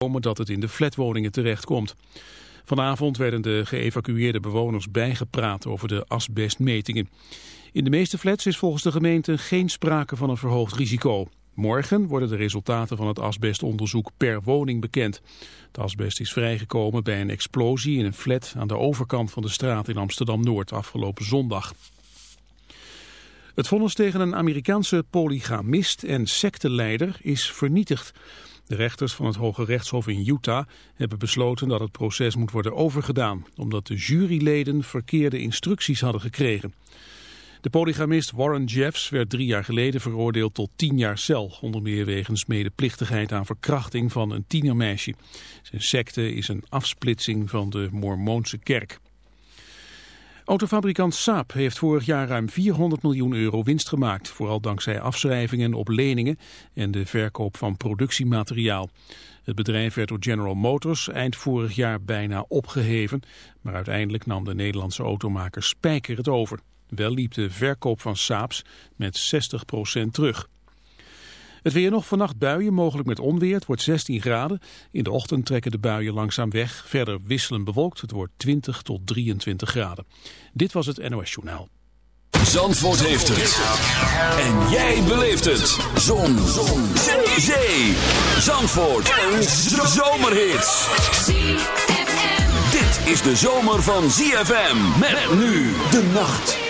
voorkomen dat het in de flatwoningen terechtkomt. Vanavond werden de geëvacueerde bewoners bijgepraat over de asbestmetingen. In de meeste flats is volgens de gemeente geen sprake van een verhoogd risico. Morgen worden de resultaten van het asbestonderzoek per woning bekend. Het asbest is vrijgekomen bij een explosie in een flat aan de overkant van de straat in Amsterdam-Noord afgelopen zondag. Het vonnis tegen een Amerikaanse polygamist en secteleider is vernietigd. De rechters van het Hoge Rechtshof in Utah hebben besloten dat het proces moet worden overgedaan, omdat de juryleden verkeerde instructies hadden gekregen. De polygamist Warren Jeffs werd drie jaar geleden veroordeeld tot tien jaar cel, onder meer wegens medeplichtigheid aan verkrachting van een tienermeisje. Zijn secte is een afsplitsing van de Mormoonse kerk. Autofabrikant Saab heeft vorig jaar ruim 400 miljoen euro winst gemaakt, vooral dankzij afschrijvingen op leningen en de verkoop van productiemateriaal. Het bedrijf werd door General Motors eind vorig jaar bijna opgeheven, maar uiteindelijk nam de Nederlandse automaker Spijker het over. Wel liep de verkoop van Saabs met 60% terug. Het weer nog vannacht buien, mogelijk met onweer. Het wordt 16 graden. In de ochtend trekken de buien langzaam weg. Verder wisselen bewolkt. Het wordt 20 tot 23 graden. Dit was het NOS Journaal. Zandvoort heeft het. En jij beleeft het. Zon. Zon. Zee. Zandvoort. Een zomerhit. Dit is de zomer van ZFM. Met nu de nacht.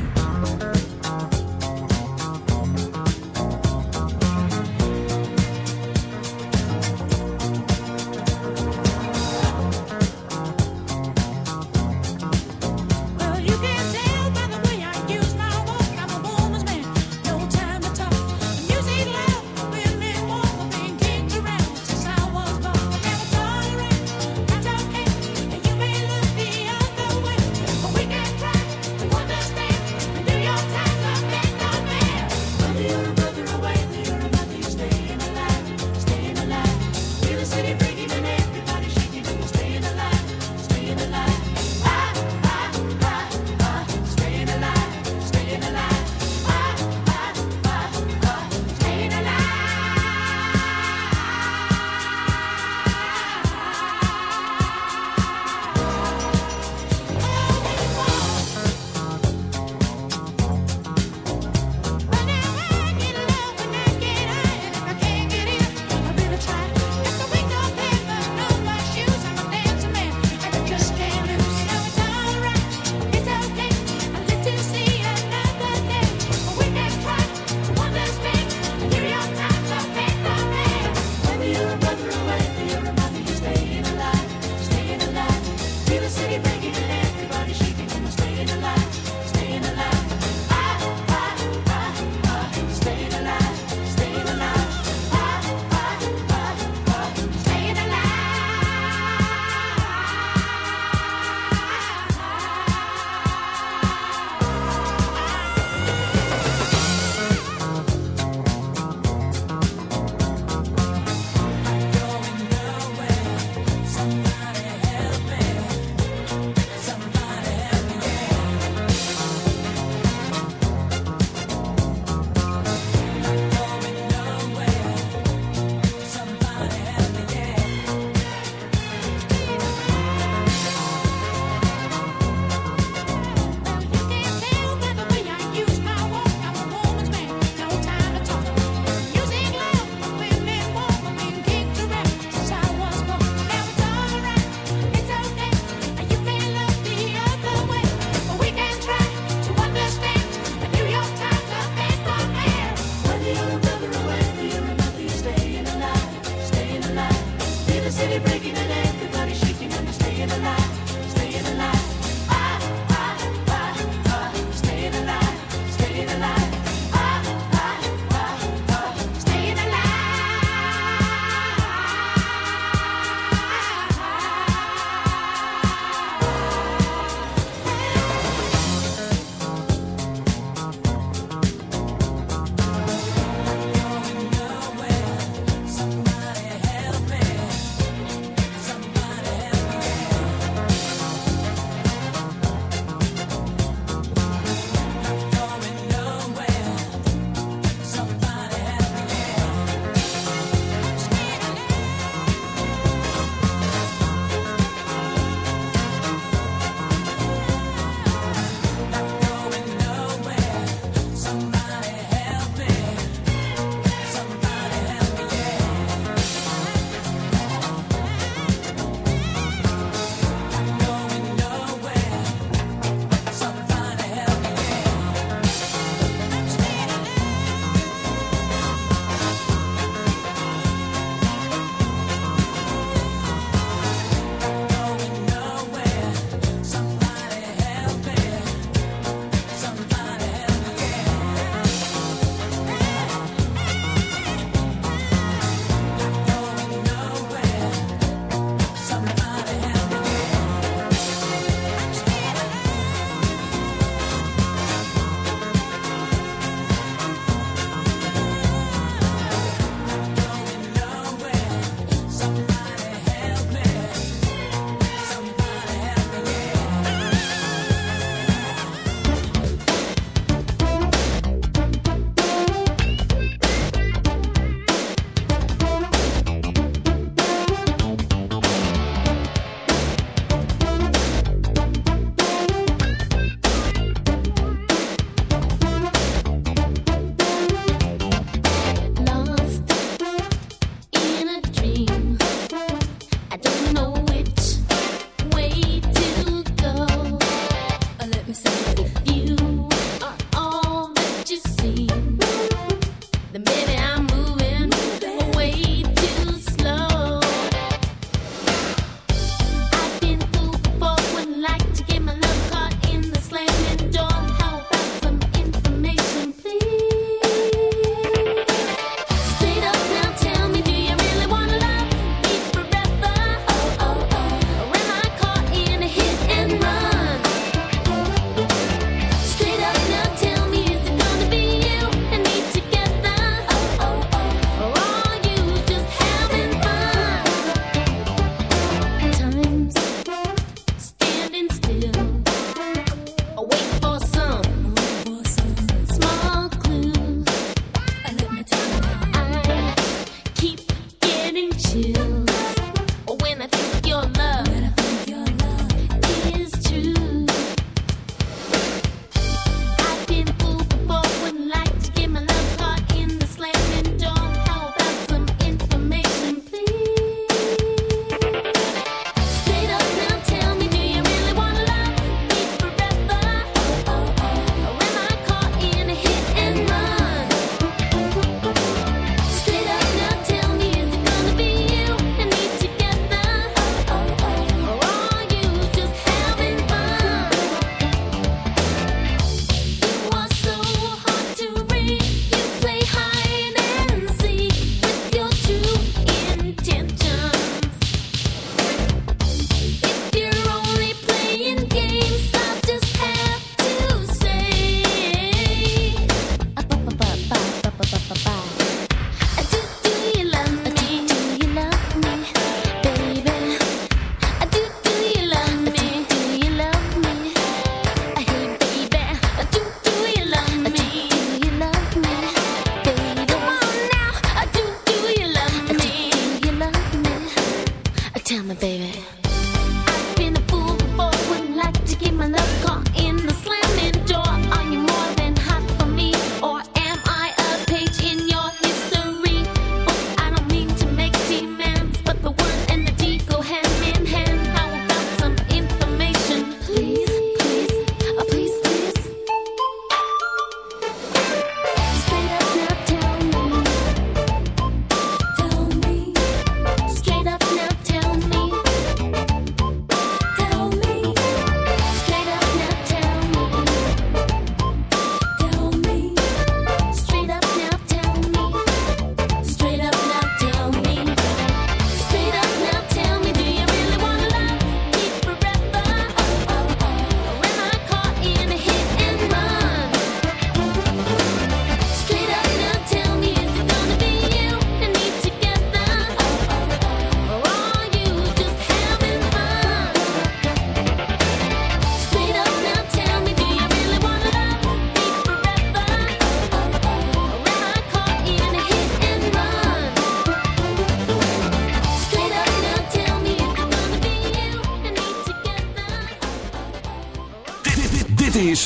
and chill.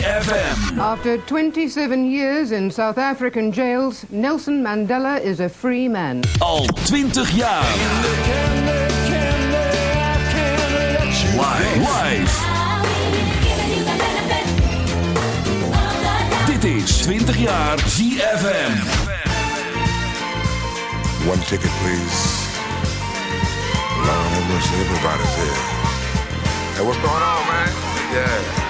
ZFM. After 27 years in South African jails, Nelson Mandela is a free man. Al 20 jaar. Live. Dit is 20 jaar ZFM. One ticket, please. Lord have everybody's here. Hey, what's going on, man? Yeah.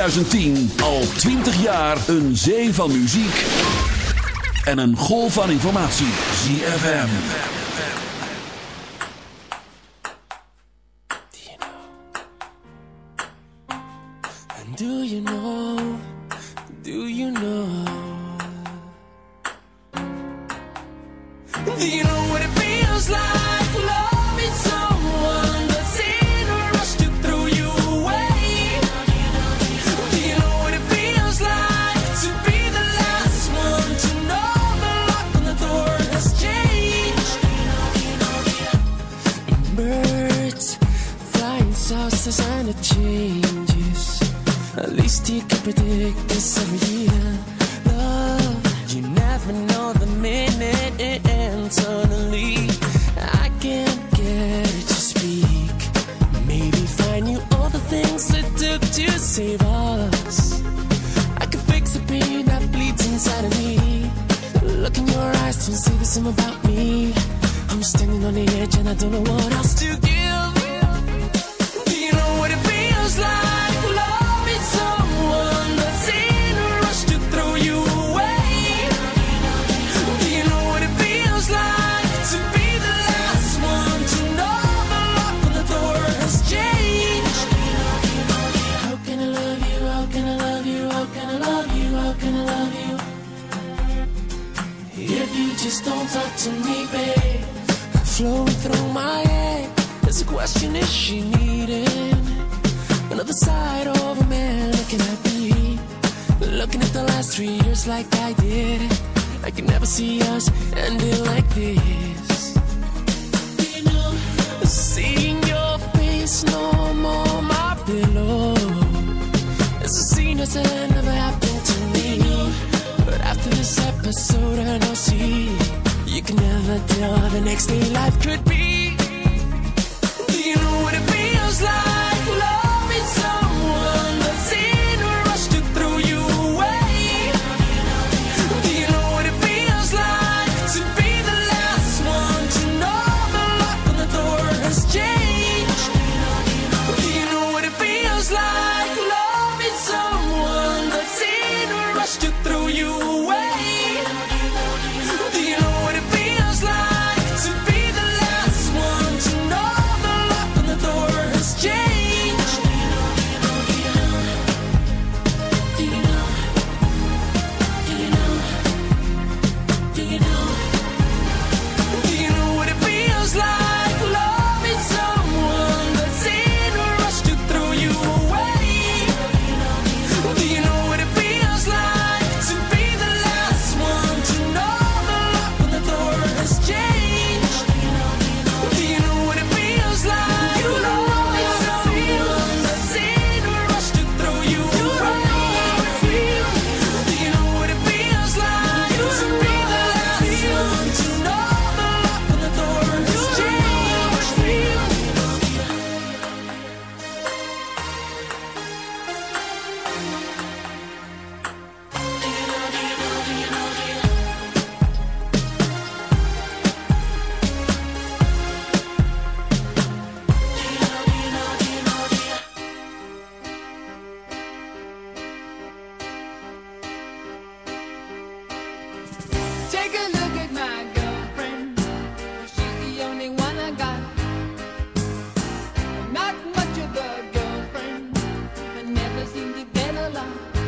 2010 al 20 jaar een zee van muziek en een golf van informatie. ZFM. Do you know? And do you know? Do you know? Do you know what it feels like? At least you can predict this every year. Love, you never know the minute it ends. Suddenly, I can't get it to speak. Maybe find you all the things that took to save us. I can fix the pain that bleeds inside of me. Look in your eyes, don't say the same about me. I'm standing on the edge and I don't know what. just like I did. I can never see us ending like this. You know, seeing your face no more, my pillow. It's a scene that's never happened to me. You know, but after this episode, I know see you can never tell the next day life could be. Do you know what it feels like? Love.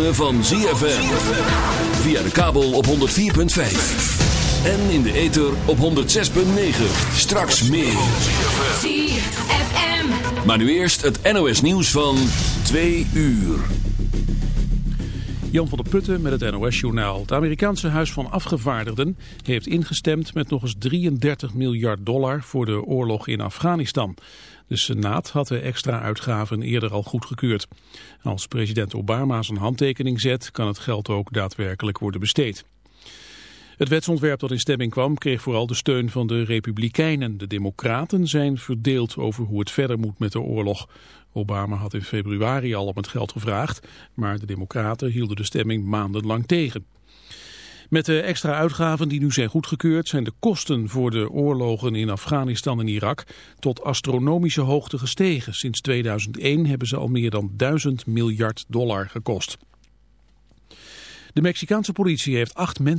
Ritme van ZFM. Via de kabel op 104.5. En in de ether op 106.9. Straks meer. ZFM. Maar nu eerst het NOS nieuws van 2 uur. Jan van der Putten met het NOS-journaal. Het Amerikaanse Huis van Afgevaardigden heeft ingestemd met nog eens 33 miljard dollar voor de oorlog in Afghanistan. De Senaat had de extra uitgaven eerder al goedgekeurd. Als president Obama zijn handtekening zet, kan het geld ook daadwerkelijk worden besteed. Het wetsontwerp dat in stemming kwam kreeg vooral de steun van de Republikeinen. De Democraten zijn verdeeld over hoe het verder moet met de oorlog. Obama had in februari al om het geld gevraagd, maar de Democraten hielden de stemming maandenlang tegen. Met de extra uitgaven die nu zijn goedgekeurd zijn de kosten voor de oorlogen in Afghanistan en Irak tot astronomische hoogte gestegen. Sinds 2001 hebben ze al meer dan 1000 miljard dollar gekost. De Mexicaanse politie heeft acht mensen